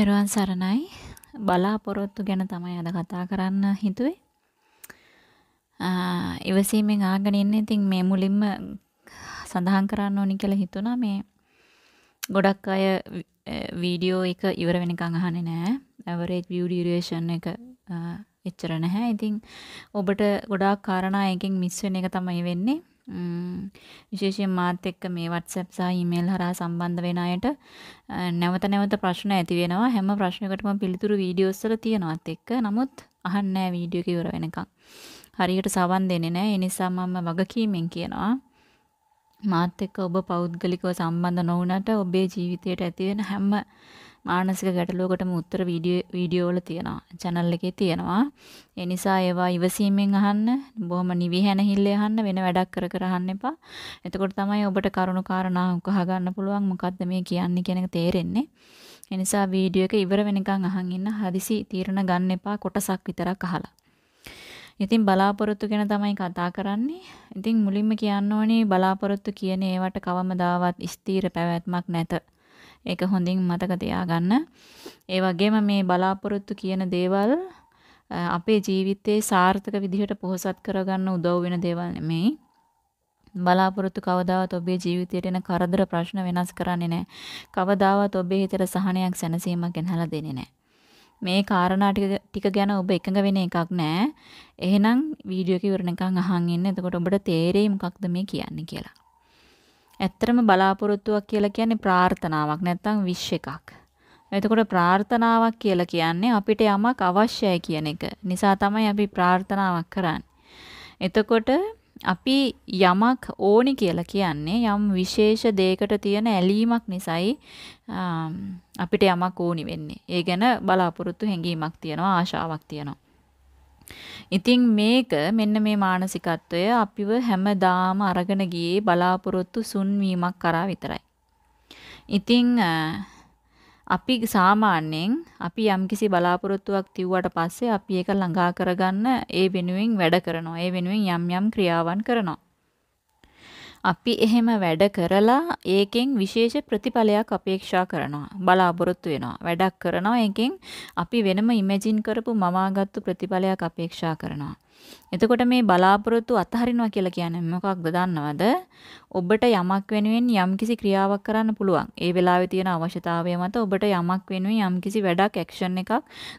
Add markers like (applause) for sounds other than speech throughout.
තෙරුවන් සරණයි. බලාපොරොත්තු ගැන තමයි අද කතා කරන්න හිතුවේ. ඉවසීමෙන් ආගෙන ඉන්නේ. ඉතින් මේ මුලින්ම සඳහන් කරන්න ඕනි කියලා හිතුණා මේ ගොඩක් අය වීඩියෝ එක ඉවර වෙනකන් අහන්නේ නැහැ. ඇවරේජ් view duration එක එච්චර නැහැ. ඉතින් ඔබට ගොඩාක් කාරණා එකෙන් මිස් වෙන එක තමයි වෙන්නේ. විශේෂයෙන් මාත් එක්ක මේ WhatsApp සහ email හරහා සම්බන්ධ වෙන අයට නැවත නැවත ප්‍රශ්න ඇති වෙනවා. හැම ප්‍රශ්නයකටම පිළිතුරු වීඩියෝස් වල තියෙනවත් එක්ක. නමුත් අහන්නේ නැහැ වීඩියෝ එක ඉවර වෙනකන්. හරියට සවන් දෙන්නේ නැහැ. ඒ නිසා මම වගකීමෙන් කියනවා මාත් එක්ක ඔබ පෞද්ගලිකව සම්බන්ධ නොවුනට ඔබේ ජීවිතයට ඇති වෙන හැම මානසික ගැටලුවකටම උත්තර වීඩියෝ වීඩියෝ වල තියෙනවා. channel එකේ තියෙනවා. ඒ නිසා ඒවා ඉවසීමෙන් අහන්න, බොහොම නිවිහැනහිල්ල අහන්න වෙන වැඩක් කර කර අහන්න එපා. එතකොට තමයි ඔබට කරුණු කාරණා උකහා ගන්න පුළුවන් මොකද්ද මේ කියන්නේ කියන එක තේරෙන්නේ. ඒ නිසා වීඩියෝ එක ඉවර වෙනකන් අහන් ඉන්න හදිසි තීරණ ගන්න එපා කොටසක් විතරක් අහලා. ඉතින් බලාපොරොත්තු ගැන තමයි කතා කරන්නේ. ඉතින් මුලින්ම කියන්න ඕනේ බලාපොරොත්තු කියන ඒවට කවමදාවත් ස්ථීර පැවැත්මක් නැත. ඒක හොඳින් මතක තියාගන්න. ඒ වගේම මේ බලාපොරොත්තු කියන දේවල් අපේ ජීවිතේ සාර්ථක විදිහට පොහොසත් කරගන්න උදව් වෙන දේවල් නෙමෙයි. බලාපොරොත්තු කවදාවත් ඔබේ ජීවිතයට එන කරදර ප්‍රශ්න වෙනස් කරන්නේ නැහැ. කවදාවත් ඔබේ හිතට සහනයක් සැනසීමක් ගෙනහැලා දෙන්නේ නැහැ. මේ කාරණා ටික ගැන ඔබ එකඟ වෙන එකක් නෑ. එහෙනම් වීඩියෝ එක ඉවරනකන් අහන් ඉන්න. එතකොට ඔබට තේරෙයි මොකක්ද මේ කියන්නේ කියලා. ඇත්තටම බලාපොරොත්තුවක් කියලා කියන්නේ ප්‍රාර්ථනාවක් නැත්නම් විශ් එකක්. එතකොට ප්‍රාර්ථනාවක් කියලා කියන්නේ අපිට යමක් අවශ්‍යයි කියන එක. නිසා තමයි අපි ප්‍රාර්ථනාවක් කරන්නේ. එතකොට අපි යමක් ඕනි කියලා කියන්නේ යම් විශේෂ දෙයකට තියෙන ඇලීමක් නිසායි අපිට යමක් ඕනි වෙන්නේ. ඒ ගැන බලාපොරොත්තු හැඟීමක් තියෙනවා ආශාවක් තියෙනවා. ඉතින් මේක මෙන්න මේ මානසිකත්වය අපිව හැමදාම අරගෙන ගියේ බලාපොරොත්තු සුන්වීමක් කරා විතරයි. ඉතින් අපි සාමාන්‍යයෙන් අපි යම්කිසි බලාපොරොත්තුවක් තියුවට පස්සේ අපි ඒක ළඟා කරගන්න ඒ වෙනුවෙන් වැඩ කරනවා. ඒ වෙනුවෙන් යම් යම් ක්‍රියාවන් කරනවා. අපි එහෙම වැඩ කරලා ඒකෙන් විශේෂ ප්‍රතිඵලයක් අපේක්ෂා කරනවා. බලාපොරොත්තු වෙනවා. වැඩක් කරනවා. ඒකෙන් අපි වෙනම ඉමේජින් කරපු මවාගත්තු ප්‍රතිඵලයක් අපේක්ෂා කරනවා. එතකොට මේ බලාපොරොත්තු අතහරිනවා කියලා කියන්නේ මොකක්ද දන්නවද? ඔබට යමක් වෙනුවෙන් යම්කිසි ක්‍රියාවක් කරන්න පුළුවන්. ඒ වෙලාවේ තියෙන අවශ්‍යතාවය මත ඔබට යමක් වෙනුවෙන් යම්කිසි වැඩක් ඇක්ෂන් එකක්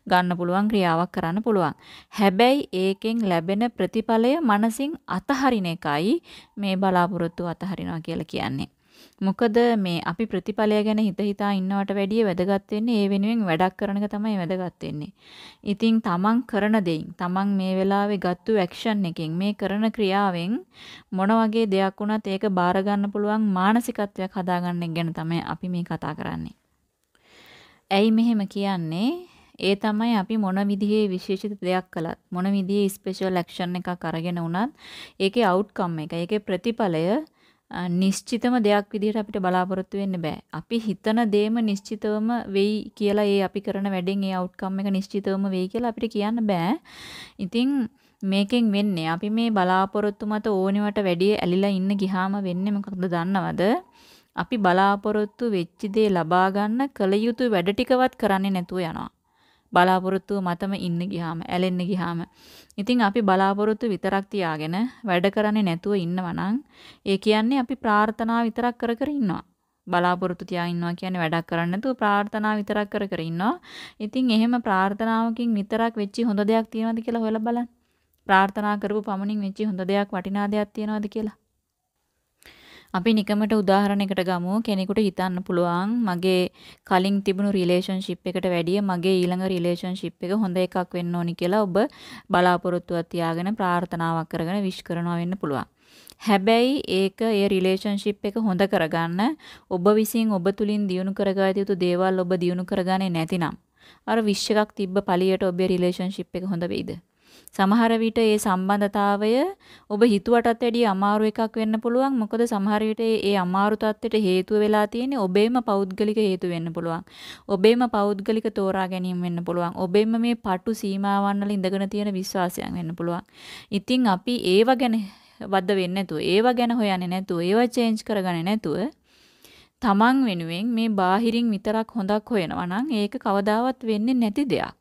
ගන්න පුළුවන් ක්‍රියාවක් කරන්න පුළුවන්. හැබැයි ඒකෙන් ලැබෙන ප්‍රතිඵලය මනසින් අතහරින එකයි මේ බලාපොරොත්තු අතහරිනවා කියලා කියන්නේ. මොකද මේ අපි ප්‍රතිඵලය ගැන හිත හිතා ඉන්නවට වැඩිය වැදගත් වෙන්නේ ඒ වෙනුවෙන් වැඩක් කරන එක තමයි වැදගත් වෙන්නේ. ඉතින් තමන් කරන දෙයින් තමන් මේ වෙලාවේ ගත්තු ඇක්ෂන් එකෙන් මේ කරන ක්‍රියාවෙන් මොන වගේ දෙයක් වුණත් ඒක බාර ගන්න පුළුවන් මානසිකත්වයක් හදාගන්න එක ගැන තමයි අපි මේ කතා කරන්නේ. ඇයි මෙහෙම කියන්නේ? ඒ තමයි අපි මොන විදිහේ විශේෂිත දෙයක් කළත් මොන විදිහේ ස්පෙෂල් ඇක්ෂන් එකක් අරගෙන වුණත් ඒකේ අවුට්කම් එක ඒකේ ප්‍රතිඵලය නිශ්චිතම දෙයක් විදිහට අපිට බලාපොරොත්තු වෙන්න බෑ. අපි හිතන දේම නිශ්චිතවම වෙයි කියලා ඒ අපි කරන වැඩෙන් ඒ අවුට්කම් එක නිශ්චිතවම වෙයි කියලා අපිට කියන්න බෑ. ඉතින් මේකෙන් වෙන්නේ අපි මේ බලාපොරොත්තු මත ඕනෙවට වැඩිය ඇලිලා ඉන්න ගියාම වෙන්නේ මොකක්ද දන්නවද? අපි බලාපොරොත්තු වෙච්ච දේ ලබා ගන්න කල යුතු වැඩ ටිකවත් කරන්නේ නැතුව යනවා. බලාපොරොත්තුව මතම ඉන්න ගියාම ඇලෙන්න ගියාම. ඉතින් අපි බලාපොරොත්තු විතරක් තියාගෙන වැඩ කරන්නේ නැතුව ඉන්නවා නම් ඒ කියන්නේ අපි ප්‍රාර්ථනා විතරක් කර කර ඉන්නවා. බලාපොරොත්තු තියාගෙන ඉන්නවා කියන්නේ වැඩක් කරන්නේ නැතුව ප්‍රාර්ථනා විතරක් කර කර ඉන්නවා. ඉතින් එහෙම ප්‍රාර්ථනාවකින් විතරක් වෙච්චි හොඳ දෙයක් තියෙනවද කියලා හොයලා බලන්න. ප්‍රාර්ථනා කරපු පමණින් වෙච්චි හොඳ දෙයක් වටිනා දෙයක් තියෙනවද කියලා. අපි නිකමට උදාහරණයකට ගමු කෙනෙකුට හිතන්න පුළුවන් මගේ කලින් තිබුණු රිලේෂන්ෂිප් එකට වැඩිය මගේ ඊළඟ රිලේෂන්ෂිප් එක හොඳ එකක් වෙන්න ඕනි කියලා ඔබ බලාපොරොත්තුවක් තියාගෙන ප්‍රාර්ථනාවක් කරගෙන විශ් කරනවා වෙන්න පුළුවන්. හැබැයි ඒක ඒ රිලේෂන්ෂිප් එක හොඳ කරගන්න ඔබ විසින් ඔබ තුලින් දියුණු කරගත යුතු දේවල් ඔබ දියුණු කරගන්නේ නැතිනම් අර විශ් එකක් තිබ්බ පළියට ඔබේ රිලේෂන්ෂිප් එක හොඳ වෙයිද? සමහර විට ඒ සම්බන්ධතාවය ඔබ හිතුවටත් වැඩිය අමාරු එකක් වෙන්න පුළුවන්. මොකද සමහර විට ඒ අමාරු තත්ත්වයට හේතුව වෙලා තියෙන්නේ ඔබේම පෞද්ගලික හේතු වෙන්න පුළුවන්. ඔබේම පෞද්ගලික තෝරා ගැනීම වෙන්න පුළුවන්. ඔබේම මේ පටු සීමාවන් වල ඉඳගෙන තියෙන විශ්වාසයන් වෙන්න පුළුවන්. ඉතින් අපි ඒව ගැන වද්ද වෙන්නේ නැතුව, ඒව ගැන හොයන්නේ නැතුව, ඒව චේන්ජ් කරගන්නේ නැතුව තමන් වෙනුවෙන් මේ බාහිරින් විතරක් හොඳක් හොයනවා නම් ඒක කවදාවත් වෙන්නේ නැති දෙයක්.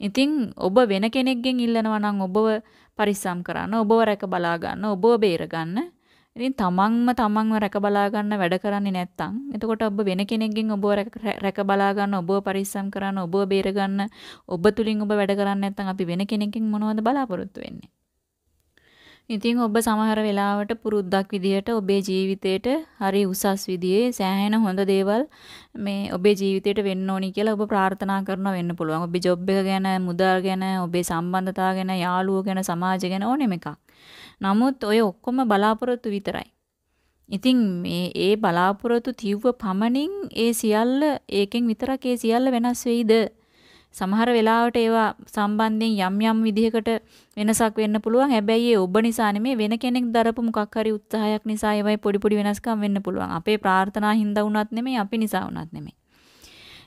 ඉතින් ඔබ වෙන කෙනෙක්ගෙන් ඉල්ලනවා නම් ඔබව පරිස්සම් කරන්න, ඔබව රැක බලා ගන්න, ඔබව බේර ගන්න. ඉතින් තමන්ම තමන්ව රැක බලා ගන්න වැඩ කරන්නේ නැත්නම් එතකොට ඔබ වෙන කෙනෙක්ගෙන් ඔබව රැක බලා ගන්න, ඔබව පරිස්සම් කරන්න, ඔබව බේර ගන්න, ඔබ තුලින් ඔබ වැඩ කරන්නේ නැත්නම් අපි වෙන කෙනෙක්ගෙන් මොනවද බලාපොරොත්තු වෙන්නේ? ඉතින් ඔබ සමහර වෙලාවට පුරුද්දක් විදිහට ඔබේ ජීවිතේට හරි උසස් විදිහේ සෑහෙන හොඳ දේවල් මේ ඔබේ ජීවිතේට වෙන්න ඕනි කියලා ඔබ ප්‍රාර්ථනා කරනවා වෙන්න පුළුවන්. ඔබේ ජොබ් එක ගැන, මුදල් ගැන, ඔබේ සම්බන්ධතා ගැන, යාළුවෝ ගැන, සමාජය ගැන ඕනෙම එකක්. නමුත් ඔය ඔක්කොම බලාපොරොත්තු විතරයි. ඉතින් මේ ඒ බලාපොරොත්තු තිව්ව පමණින් ඒ සියල්ල ඒකෙන් විතරක් ඒ සියල්ල වෙනස් වෙයිද? සමහර වෙලාවට ඒවා සම්බන්ධයෙන් යම් යම් විදිහකට වෙනසක් වෙන්න පුළුවන්. හැබැයි ඒ ඔබ නිසා නෙමෙයි වෙන කෙනෙක් දරපු මොකක් හරි උත්සාහයක් නිසා ඒවයි පොඩි පොඩි වෙනස්කම් වෙන්න පුළුවන්. අපේ ප්‍රාර්ථනා හින්දා වුණත් නෙමෙයි අපි නිසා වුණත් නෙමෙයි.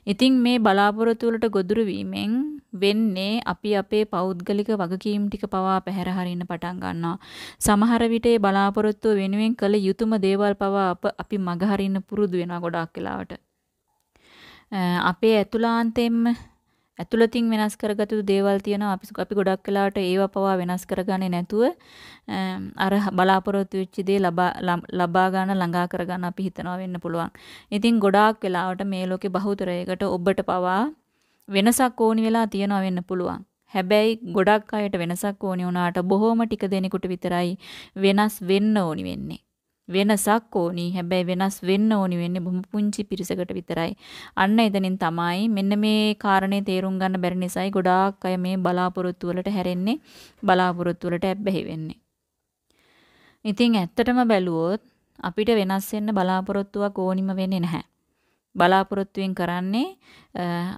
ඉතින් මේ බලාපොරොත්තු වලට ගොදුරු වීමෙන් වෙන්නේ අපි අපේ පෞද්ගලික වගකීම් ටික පවා පැහැර හරින්න පටන් ගන්නවා. සමහර විට ඒ බලාපොරොත්තු වෙනුවෙන් කළ යුතුයම දේවල් පවා අප අපි මග හරින්න පුරුදු වෙනවා ගොඩාක් වෙලාවට. අපේ ඇතුළාන්තයෙන්ම ඇතුළතින් වෙනස් කරගත යුතු දේවල් තියෙනවා අපි අපි ගොඩක් වෙලාවට ඒව පවා වෙනස් කරගන්නේ නැතුව අර බලාපොරොත්තු වෙච්ච දේ ලබා ලබා ගන්න ළඟා කරගන්න අපි හිතනවා වෙන්න පුළුවන්. ඉතින් ගොඩාක් වෙලාවට මේ ලෝකේ බහුතරයකට ඔබට පවා වෙනසක් ඕනි වෙලා තියෙනවා වෙන්න පුළුවන්. හැබැයි ගොඩක් අයට වෙනසක් ඕනි වුණාට බොහොම ටික දෙනෙකුට විතරයි වෙනස් වෙන්න ඕනි වෙන්නේ. වෙනසක් ඕනි. හැබැයි වෙනස් වෙන්න ඕනි වෙන්නේ බොහොම පුංචි පිරිසකට විතරයි. අන්න එතනින් තමයි මෙන්න මේ කාරණේ තේරුම් ගන්න බැරි නිසායි ගොඩාක් අය මේ බලාපොරොත්තු වලට හැරෙන්නේ බලාපොරොත්තු වලට ඇබ්බැහි වෙන්නේ. ඉතින් ඇත්තටම බැලුවොත් අපිට වෙනස් වෙන්න බලාපොරොත්තුවක් ඕනිම වෙන්නේ නැහැ. බලාපොරොත්තුෙන් කරන්නේ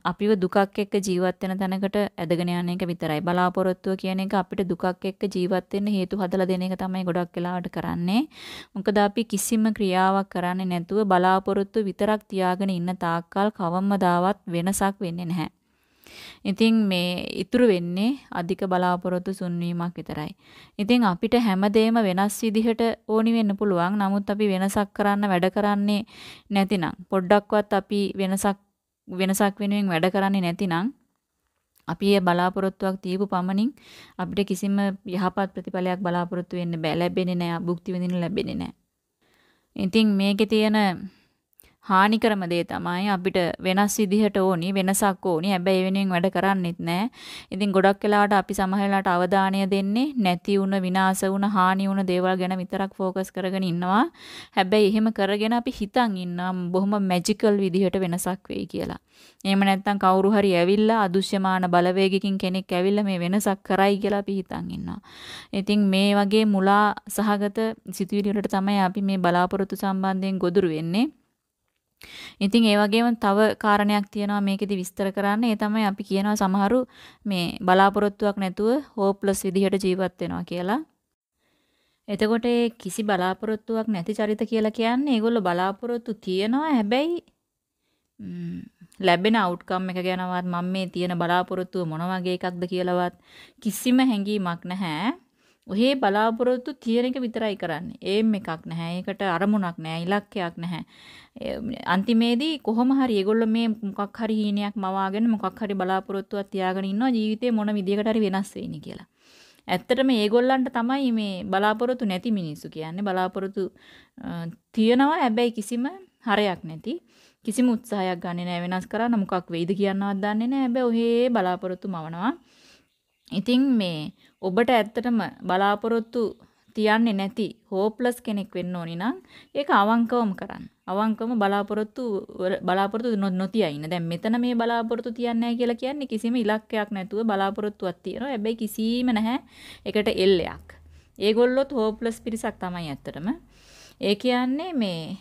අපිව දුකක් එක්ක ජීවත් වෙන තැනකට ඇදගෙන යන එක විතරයි. බලාපොරොත්තුව කියන එක අපිට දුකක් එක්ක ජීවත් වෙන්න හේතු හදලා දෙන එක තමයි ගොඩක් වෙලාවට කරන්නේ. මොකද අපි කිසිම ක්‍රියාවක් කරන්නේ නැතුව බලාපොරොත්තු විතරක් තියාගෙන ඉන්න තාක්කල් කවමදාවත් වෙනසක් වෙන්නේ නැහැ. ඉතින් මේ ඉතුරු වෙන්නේ අධික බලාපොරොත්තු සුන්වීමක් විතරයි. ඉතින් අපිට හැමදේම වෙනස් විදිහට ඕනි වෙන්න පුළුවන්. නමුත් අපි වෙනසක් කරන්න වැඩ කරන්නේ නැතිනම් පොඩ්ඩක්වත් අපි වෙනසක් වෙනසක් වෙනුවෙන් වැඩ කරන්නේ නැතිනම් අපි ඒ බලාපොරොත්තුවක් තියපු පමණින් අපිට කිසිම යහපත් ප්‍රතිඵලයක් බලාපොරොත්තු වෙන්න බෑ. ලැබෙන්නේ නෑ. භුක්ති විඳින්න ලැබෙන්නේ නෑ. ඉතින් මේකේ තියෙන හානිකරම දේ තමයි අපිට වෙනස් විදිහට ඕනි වෙනසක් ඕනි හැබැයි වෙනුවෙන් වැඩ කරන්නෙත් නෑ. ඉතින් ගොඩක් වෙලාවට අපි සමහර වෙලාවට අවධානය දෙන්නේ නැති වුණ විනාශ වුණ හානි වුණ දේවල් ගැන විතරක් ફોකස් කරගෙන ඉන්නවා. හැබැයි එහෙම කරගෙන අපි හිතන් ඉන්නවා බොහොම මැජිකල් විදිහට වෙනසක් වෙයි කියලා. එහෙම නැත්නම් කවුරු හරි ඇවිල්ලා අදුශ්‍යමාන බලවේගකින් කෙනෙක් ඇවිල්ලා මේ වෙනසක් කරයි කියලා අපි හිතන් ඉන්නවා. ඉතින් මේ වගේ මුලා සහගත සිතුවිලි වලට තමයි අපි මේ බලාපොරොත්තු සම්බන්ධයෙන් ගොදුරු වෙන්නේ. ඉතින් ඒ වගේම තව කාරණයක් තියෙනවා මේකෙදි විස්තර කරන්න. ඒ තමයි අපි කියනවා සමහරු මේ බලාපොරොත්තුවක් නැතුව හෝප්ලස් විදිහට ජීවත් වෙනවා කියලා. එතකොට කිසි බලාපොරොත්තුවක් නැති චරිත කියලා කියන්නේ ඒගොල්ලෝ බලාපොරොත්තු තියනවා හැබැයි ලැබෙන අවුට්කම් එක ගැනවත් මම මේ තියෙන බලාපොරොත්තුව මොන වගේ එකක්ද කියලාවත් කිසිම හැඟීමක් නැහැ. ඔහේ බලාපොරොත්තු තියෙන එක විතරයි කරන්නේ. ඒම් එකක් නැහැ. ඒකට අරමුණක් නැහැ. ඉලක්කයක් නැහැ. අන්තිමේදී කොහොම හරි ඒගොල්ලෝ මේ මොකක් හරි හීනයක් මවාගෙන මොකක් හරි බලාපොරොත්තුවක් තියාගෙන ඉන්නවා ජීවිතේ මොන විදියකට හරි වෙනස් වෙයිනි කියලා. ඇත්තටම ඒගොල්ලන්ට තමයි මේ බලාපොරොත්තු නැති මිනිස්සු කියන්නේ. බලාපොරොත්තු තියනවා හැබැයි කිසිම හරයක් නැති. කිසිම උත්සාහයක් ගන්නෙ නැහැ වෙනස් කරන්න මොකක් වෙයිද කියනවත් දන්නේ නැහැ. හැබැයි ඔහේ බලාපොරොත්තු මවනවා. ඉතින් මේ ඔබට ඇත්තටම බලාපොරොත්තු තියන්නේ නැති හෝප්ලස් කෙනෙක් වෙන්න ඕනි නම් ඒක අවංකවම කරන්න. අවංකවම බලාපොරොත්තු බලාපොරොත්තු නොතිය ඉන්න. දැන් මෙතන මේ බලාපොරොත්තු තියන්නේ නැහැ කියලා කියන්නේ කිසිම ඉලක්කයක් නැතුව බලාපොරොත්තුවක් තියෙනවා. හැබැයි කිසිම නැහැ ඒකට එල්ලයක්. ඒගොල්ලොත් හෝප්ලස් පිරිසක් තමයි ඇත්තටම. ඒ කියන්නේ මේ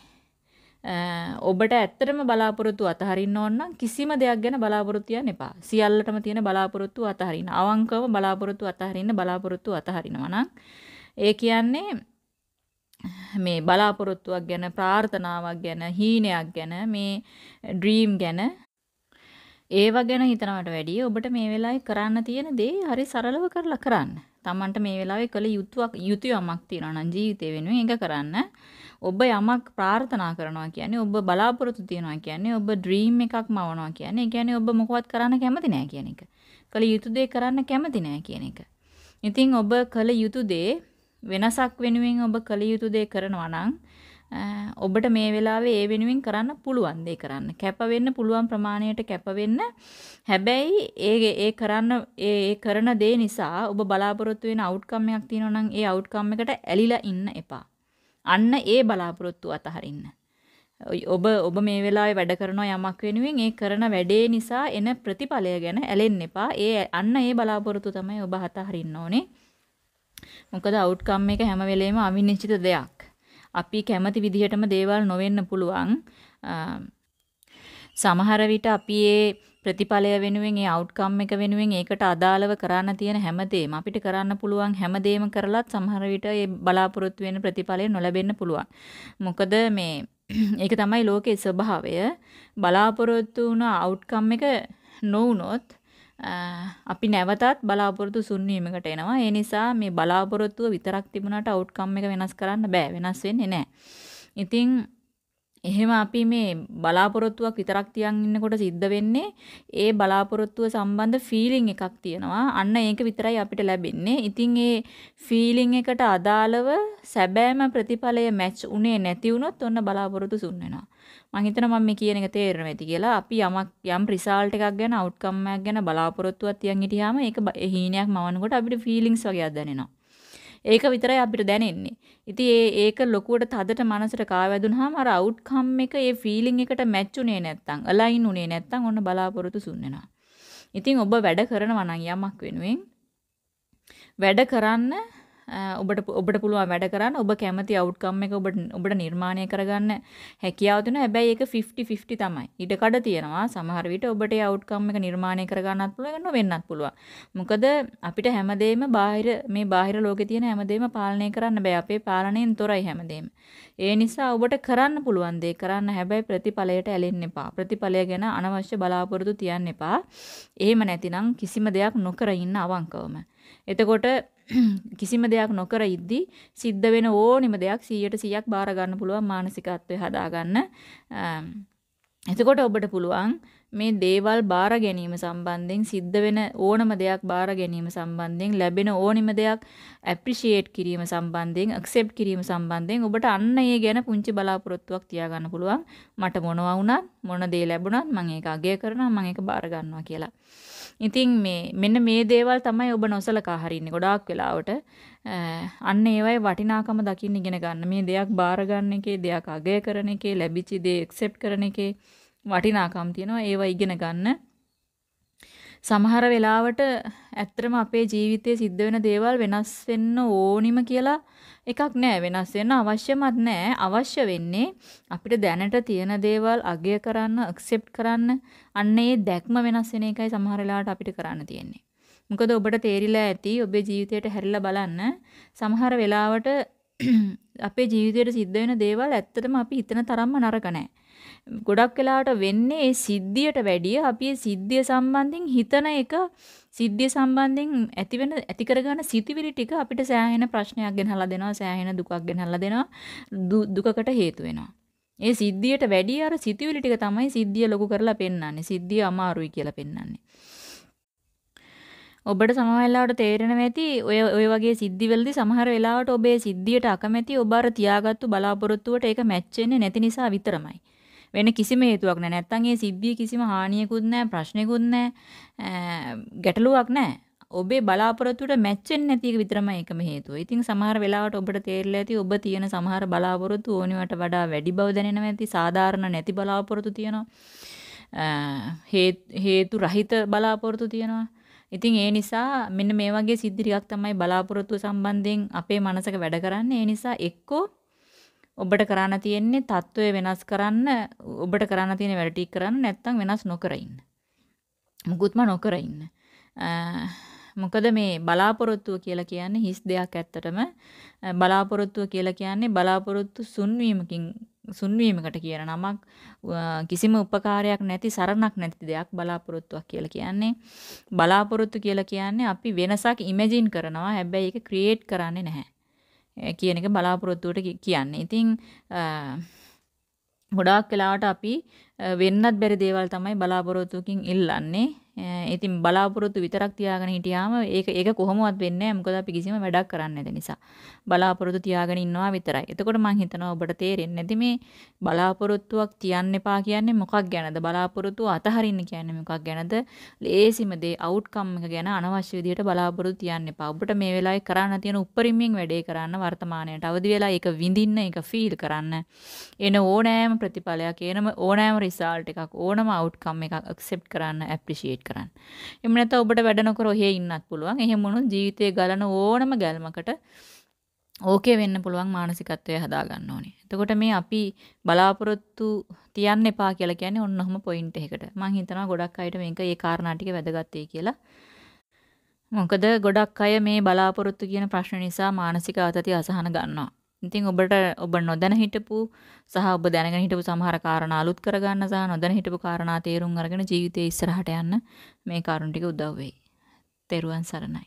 ඔබට ඇත්තටම බලාපොරොත්තු අතහරින්න ඕන නම් කිසිම දෙයක් ගැන බලාපොරොත්තු යන්න එපා. සියල්ලටම තියෙන බලාපොරොත්තු අතහරින්න. අවංකව බලාපොරොත්තු අතහරින්න බලාපොරොත්තු අතහරිනවා නම් ඒ කියන්නේ මේ බලාපොරොත්තුවක් ගැන ප්‍රාර්ථනාවක් ගැන හීනයක් ගැන මේ ඩ්‍රීම් ගැන ඒවා ගැන හිතනවට වැඩිය ඔබට මේ වෙලාවේ කරන්න තියෙන දේ හරි සරලව කරලා කරන්න. Tamanට මේ වෙලාවේ කළ යුතුයක් යුතු යමක් තියෙනවා නම් ජීවිතේ වෙනුවෙන් ඒක කරන්න. ඔබ යමක් ප්‍රාර්ථනා කරනවා කියන්නේ ඔබ බලාපොරොත්තු තියනවා කියන්නේ ඔබ ඩ්‍රීම් එකක් මවනවා කියන්නේ ඒ කියන්නේ ඔබ මොකවත් කරන්න කැමති නෑ කියන එක. කළ යුතු දේ කරන්න කැමති නෑ කියන එක. ඉතින් ඔබ කළ යුතු දේ වෙනසක් වෙනුවෙන් ඔබ කළ යුතු දේ කරනවා නම් ඔබට මේ වෙලාවේ ඒ වෙනුවෙන් කරන්න පුළුවන් දේ කරන්න. කැප වෙන්න පුළුවන් ප්‍රමාණයට කැප වෙන්න. හැබැයි ඒ ඒ කරන්න ඒ ඒ කරන දේ නිසා ඔබ බලාපොරොත්තු වෙන අවුට්කම් එකක් තියෙනවා නම් ඒ අවුට්කම් එකට ඇලිලා ඉන්න එපා. අන්න ඒ බලාපොරොත්තු අතහරින්න. ඔබ ඔබ මේ වෙලාවේ වැඩ කරනවා යමක් වෙනුවෙන් ඒ කරන වැඩේ නිසා එන ප්‍රතිඵලය ගැන ඇලෙන්න එපා. ඒ අන්න ඒ බලාපොරොත්තු තමයි ඔබ අතහරින්න ඕනේ. මොකද අවුට්කම් එක හැම වෙලේම අවිනිශ්චිත දෙයක්. අපි කැමති විදිහටම දේවල් නොවෙන්න පුළුවන්. සමහර විට අපි ඒ ප්‍රතිඵලය වෙනුවෙන් ඒ අවුට්කම් එක වෙනුවෙන් ඒකට අදාළව කරන්න තියෙන හැමදේම අපිට කරන්න පුළුවන් හැමදේම කරලත් සමහර විට ඒ බලාපොරොත්තු වෙන ප්‍රතිඵලය නොලැබෙන්න පුළුවන්. මොකද මේ (clears throat) ඒක තමයි ලෝකයේ ස්වභාවය. බලාපොරොත්තු වුණ අවුට්කම් එක නොවුනොත් අපි නැවතත් බලාපොරොත්තු සුන්වීමකට එනවා. ඒ නිසා මේ බලාපොරොත්තුව විතරක් තිබුණාට අවුට්කම් එක වෙනස් කරන්න බෑ. වෙනස් වෙන්නේ නැහැ. ඉතින් එහෙම අපි මේ බලාපොරොත්තුවක් විතරක් තියන් ඉන්නකොට සිද්ධ වෙන්නේ ඒ බලාපොරොත්තුව සම්බන්ධ ෆීලිං එකක් තියෙනවා. අන්න ඒක විතරයි අපිට ලැබෙන්නේ. ඉතින් ඒ ෆීලිං එකට අදාළව සැබෑම ප්‍රතිඵලය මැච් උනේ නැති වුණොත් ඔන්න බලාපොරොත්තු සුන් වෙනවා. මම හිතනවා මම මේ කියන එක තේරෙනවා ඇති කියලා. අපි යමක් යම් රිසල්ට් එකක් ගැන අවුට්කම් එකක් ගැන බලාපොරොත්තුවක් තියන් හිටියාම ඒක හීනයක් මවනකොට අපිට ෆීලිංස් වගේක් දැනෙනවා. ඒක විතරයි අපිට දැනෙන්නේ. ඉතින් ඒ ඒක ලොකුවට තදට මනසට කාවැදුනහම අර අවුට්කම් එක ඒ ෆීලිං එකට මැච් උනේ නැත්තම් අලයින් උනේ නැත්තම් ඔන්න බලාපොරොත්තු සුන් වෙනවා. ඉතින් ඔබ වැඩ කරනවා නම් යමක් වෙනුවෙන් වැඩ කරන්න ඔබට ඔබට පුළුවන් වැඩ කරන්න ඔබ කැමති අවුට්කම් එක ඔබට ඔබට නිර්මාණය කරගන්න හැකියාව තියෙනවා. හැබැයි ඒක 50 50 තමයි. ඊට කඩ තියෙනවා. සමහර විට ඔබට ඒ අවුට්කම් එක නිර්මාණය කරගන්නත් පුළුවන් නොවෙන්නත් පුළුවන්. මොකද අපිට හැමදේම බාහිර මේ බාහිර ලෝකේ තියෙන හැමදේම පාලනය කරන්න බෑ. අපේ පාලනයෙන් තොරයි හැමදේම. ඒ නිසා ඔබට කරන්න පුළුවන් දේ කරන්න හැබැයි ප්‍රතිඵලයට ඇලෙන්න එපා. ප්‍රතිඵලය ගැන අනවශ්‍ය බලාපොරොත්තු තියන්න එපා. එහෙම නැතිනම් කිසිම දෙයක් නොකර ඉන්න අවංකවම. එතකොට (clears throat) කිසිම දෙයක් නොකර ඉද්දි සිද්ධ වෙන ඕනිම දෙයක් 100ට 100ක් බාර ගන්න පුළුවන් මානසිකත්වය හදාගන්න. එතකොට ඔබට පුළුවන් මේ දේවල් බාර ගැනීම සම්බන්ධයෙන් සිද්ධ වෙන ඕනම දෙයක් බාර ගැනීම සම්බන්ධයෙන් ලැබෙන ඕනිම දෙයක් ඇප්‍රීෂিয়েට් කිරීම සම්බන්ධයෙන් ඇක්සෙප්ට් කිරීම සම්බන්ධයෙන් ඔබට අන්න ඒ ගැන පුංචි බලාපොරොත්තුවක් තියාගන්න පුළුවන් මට මොනවා වුණත් මොන දේ ලැබුණත් මම ඒක අගය කරනවා මම ඒක බාර ගන්නවා කියලා. ඉතින් මේ මෙන්න මේ දේවල් තමයි ඔබ නොසලකා හරින්නේ ගොඩාක් වෙලාවට. අන්න ඒවයි වටිනාකම දකින්න ඉගෙන ගන්න. මේ දෙයක් බාර ගන්න එකේ, දෙයක් අගය කරන එකේ, ලැබිච්ච දේ ඇක්සෙප්ට් කරන එකේ වටිනාකම් තියෙනවා. ඒවා ඉගෙන ගන්න. සමහර වෙලාවට ඇත්තටම අපේ ජීවිතයේ සිද්ධ වෙන දේවල් වෙනස් වෙන්න ඕනිම කියලා එකක් නෑ. වෙනස් වෙන්න අවශ්‍යමත් නෑ. අවශ්‍ය වෙන්නේ අපිට දැනට තියෙන දේවල් අගය කරන්න ඇක්සෙප්ට් කරන්න. අන්න ඒ දැක්ම වෙනස් වෙන එකයි සමහර වෙලාවට අපිට කරන්න තියෙන්නේ. මොකද ඔබට තේරිලා ඇති ඔබේ ජීවිතයට හැරිලා බලන්න. සමහර වෙලාවට අපේ ජීවිතයට සිද්ධ වෙන දේවල් ඇත්තටම අපි හිතන තරම්ම නරක නෑ. ගොඩක් වෙලාවට වෙන්නේ ඒ සිද්ධියට වැඩිය අපි ඒ සිද්ධිය සම්බන්ධයෙන් හිතන එක සිද්ධිය සම්බන්ධයෙන් ඇතිවෙන ඇති කරගන්න සිතිවිලි ටික අපිට සෑහෙන ප්‍රශ්නයක් ගෙනහලා දෙනවා සෑහෙන දුකක් ගෙනහලා දෙනවා දුකකට හේතු වෙනවා. ඒ සිද්ධියට වැඩිය අර සිතිවිලි ටික තමයි සිද්ධිය ලොකු කරලා පෙන්වන්නේ. සිද්ධිය අමාරුයි කියලා පෙන්වන්නේ. ඔබට සමහර වෙලාවට තේරෙනවා ඇති ඔය ඔය වගේ සිද්ධිවලදී සමහර වෙලාවට ඔබේ සිද්ධියට අකමැති ඔබ අර තියාගත්තු බලාපොරොත්තුවට ඒක මැච් වෙන්නේ නැති නිසා විතරමයි. වෙන කිසිම හේතුවක් නැහැ. නැත්තම් ඒ සිද්ධිය කිසිම හානියකුත් නැහැ, ප්‍රශ්නෙකුත් නැහැ, ගැටලුවක් නැහැ. ඔබේ බලාපොරොත්තුට මැච් වෙන්නේ නැති එක විතරමයි එකම හේතුව. ඉතින් සමහර වෙලාවට ඔබට තේරෙලා ඇති ඔබ තියෙන සමහර බලාපොරොත්තු ඕනිවට වඩා වැඩි බව දැනෙනවා ඇති. සාධාරණ නැති බලාපොරොත්තු තියෙනවා. හේතු රහිත බලාපොරොත්තු තියෙනවා. ඉතින් ඒ නිසා මෙන්න මේ වගේ සිද්ධි ටිකක් තමයි බලාපොරොත්තු සම්බන්ධයෙන් අපේ මනසක වැඩ කරන්නේ. ඒ නිසා එක්කෝ ඔබට කරන්න තියෙන්නේ தত্ত্বය වෙනස් කරන්න ඔබට කරන්න තියෙන වැඩ ටික කරන්න නැත්නම් වෙනස් නොකර ඉන්න. මුකුත්ම නොකර ඉන්න. මොකද මේ බලාපොරොත්තුව කියලා කියන්නේ හිස් දෙයක් ඇත්තටම. බලාපොරොත්තුව කියලා කියන්නේ බලාපොරොත්තු සුන්වීමකින් සුන්වීමකට කියන නමක්. කිසිම උපකාරයක් නැති සරණක් නැති දෙයක් බලාපොරොත්තුවක් කියලා කියන්නේ. බලාපොරොත්තු කියලා කියන්නේ අපි වෙනසක් ඉමේජින් කරනවා. හැබැයි ඒක ක්‍රියේට් කරන්නේ නැහැ. කියන එක බලාපොරොත්තුවට කියන්නේ. ඉතින් ගොඩාක් වෙලාවට අපි වෙන්නත් බැරි දේවල් තමයි බලාපොරොත්තුකින් ඉල්ලන්නේ. ඉතින් බලාපොරොත්තු විතරක් තියාගෙන හිටියාම ඒක ඒක කොහොමවත් වෙන්නේ නැහැ. මොකද අපි කිසිම වැඩක් කරන්නේ නැති නිසා. බලාපොරොත්තු තියාගෙන ඉන්නවා විතරයි. එතකොට මම හිතනවා ඔබට තේරෙන්නේ නැති මේ බලාපොරොත්තුවක් තියන්න එපා කියන්නේ මොකක් ගැනද? බලාපොරොත්තුව අතහරින්න කියන්නේ මොකක් ගැනද? ලේසිම දේ අවුට්කම් එක ගැන අනවශ්‍ය විදිහට බලාපොරොත්තු තියන්න එපා. ඔබට මේ වෙලාවේ කරන්න තියෙන උප්පරිමයෙන් වැඩේ කරන්න වර්තමානයට අවදි වෙලා ඒක විඳින්න ඒක ෆීල් කරන්න. එන ඕනෑම ප්‍රතිඵලයක් එනම ඕනෑම රිසල්ට් එකක් ඕනම අවුට්කම් එකක් ඇක්සෙප්ට් කරන්න ඇප්‍රීෂিয়েට් කරන්න. එහෙම නැත්නම් ඔබට වැඩ නොකර ඔහේ ඉන්නත් පුළුවන්. එහෙම වුණොත් ජීවිතයේ ගලන ඕනම ගැල්මකට ඕකේ වෙන්න පුළුවන් මානසිකත්වය හදා ගන්න ඕනේ. එතකොට මේ අපි බලාපොරොත්තු තියන්න එපා කියලා කියන්නේ ඔන්න ඔහම පොයින්ට් එකකට. මම හිතනවා ගොඩක් අයට මේක ඒ කාරණා ටික වැදගත් වෙයි කියලා. මොකද ගොඩක් අය මේ බලාපොරොත්තු කියන ප්‍රශ්න නිසා මානසික ආතතිය අසහන ගන්නවා. ඉතින් ඔබට ඔබ නොදැන හිටපු සහ ඔබ දැනගෙන හිටපු සමහර කාරණා අලුත් කරගන්න සහ නොදැන හිටපු කාරණා තේරුම් අරගෙන ජීවිතේ ඉස්සරහට යන්න මේ කාරණා ටික උදව් වෙයි. තෙරුවන් සරණයි.